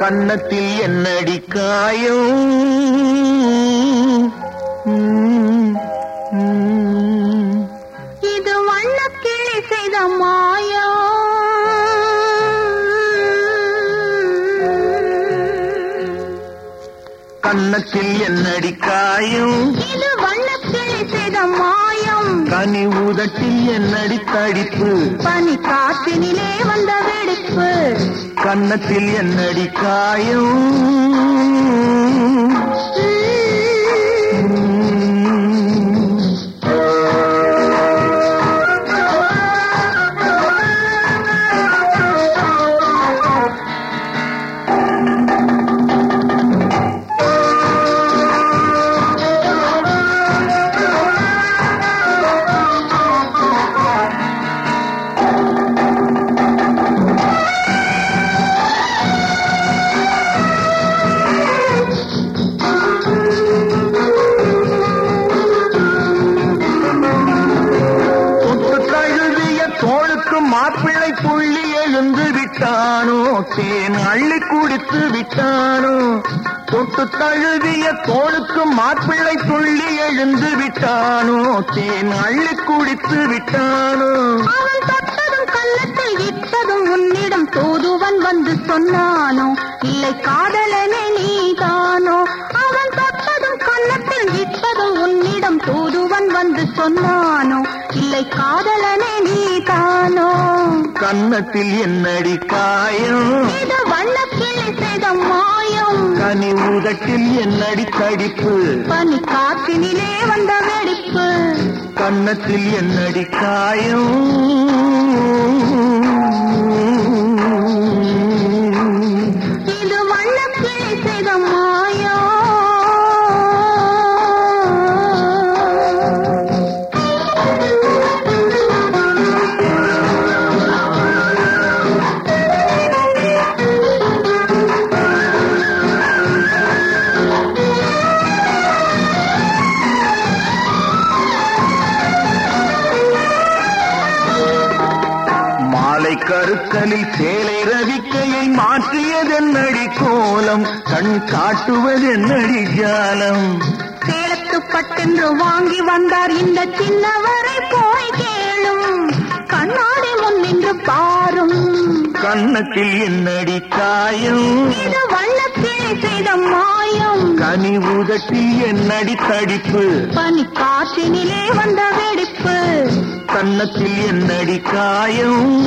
கன்னத்தில் என்னடி காயம். இது வண்ணக்கிளி செய்த மாயம். கன்னத்தில் என்னடி காயம்? இது வண்ணக்கிளி செய்த மாயம். கனி உதட்டில் என்னடி தடிப்பு பனி காற்றினிலே வந்த வெடிப்பு. கன்னத்தில் என்னடி காயம் புள்ளி எழுந்து விட்டானோ? தேன் அள்ளி குடித்து விட்டானோ? தொட்டு தழுவிய தோளுக்கு மாப்பிள்ளை புள்ளி எழுந்து விட்டானோ? தேன் அள்ளி குடித்து விட்டானோ? அவன் தொட்டதும் கள்ளத்தில் இட்டதும் உன்னிடம் தூதுவன் வந்து சொன்னானோ? இல்லை காதலனே நீதானோ? அவன் தொட்டதும் கள்ளத்தில் இட்டதும் உன்னிடம் தூதுவன் வந்து சொன்னானோ? இல்லை காதலனே நீதான்? கன்னத்தில் என்னடி காயம்? கனி உதட்டில் என்னடி தடிப்பு? பனி காற்றினிலே வந்த வெடிப்பு. கன்னத்தில் என்னடி காயம்? மாலை கருத்தலில் சேலை ரவிக்கையை மாற்றியதென்னடி கோலம்? கண் காட்டுவதென்னடி ஜாலம்? சேலத்து பட்டென்று வாங்கி வந்தார் இந்த சின்ன கன்னத்தில் என்னடி காயம்? இது வண்ணக்கிளி செய்த மாயம். கனி உதட்டில் என்னடி தடிப்பு? பனி காற்றினிலே வந்த வெடிப்பு. கன்னத்தில் என்னடி காயம்?